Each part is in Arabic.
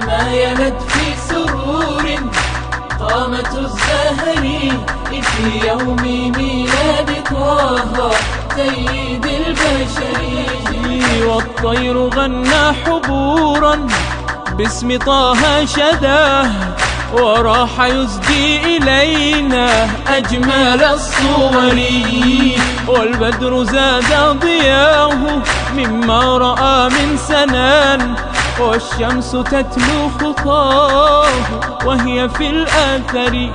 تمايلت في سرور قامة الزهر في يوم ميلاد طه سيد البشر. والطير غنى حبورا باسم طه شداه وراح يزدي إلينا أجمل الصور. والبدر زاد ضياه مما رأى من سنان. والشمس تتلو خطاه وهي في الآثر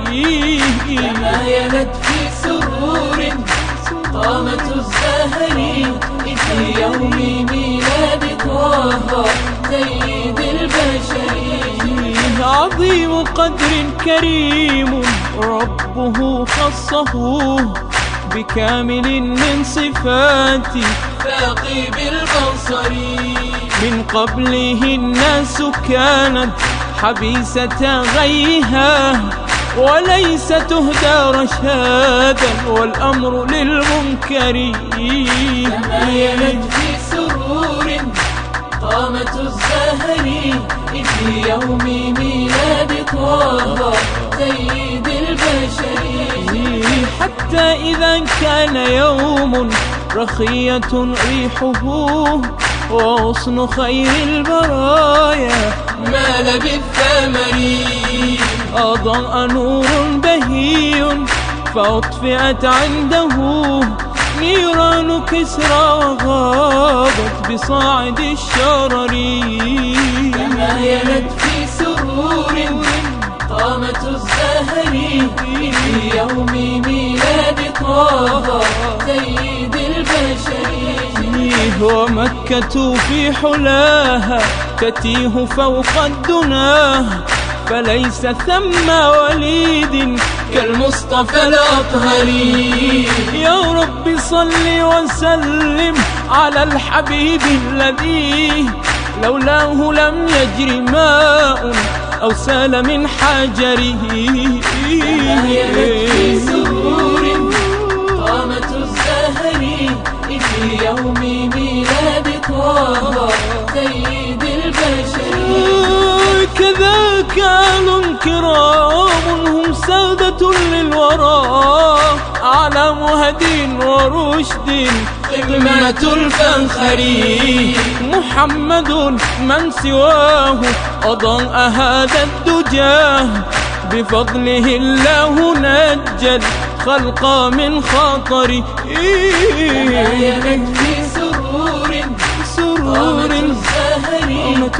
تمايلت في سرور قامة الزهر في يوم ميلاد طه سيد البشر. عظيم قدر كريم ربه خصه بكامل من صفات فاقي بالبصر من قبله الناس كانت حبيسة غيها وليس تهدى رشادا والأمر للمنكر. تمايلت في سرور قامة الزهر في يوم ميلاد طه سيد البشر. حتى إذا كان يوم رخية ريحه وغصن خير البرايا مال بالثمر أضاء نور بهي فأطفئت عنده. نيران كسرى وغابت بصاعد الشرر. تمايلت في سرور قامة الزهر. في يوم ميلاد طه سيد البشر ومكة في حلاها تتيه فوق الدنا فليس ثم وليد كالمصطفى الأطهر يا رب صل وسلم على الحبيب الذي لولاه لم يجر ماء أو سال من حجره. آل كرام هم سادة للورى. على مهد ورشد قمة الفخر. محمد من سواه أضاء هذا الدجى بفضله الله نجى الخلق من خطر. تمايلت في سرور سرور. قامة